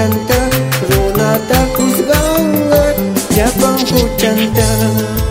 canta Runata kuzgangat Japang ku canta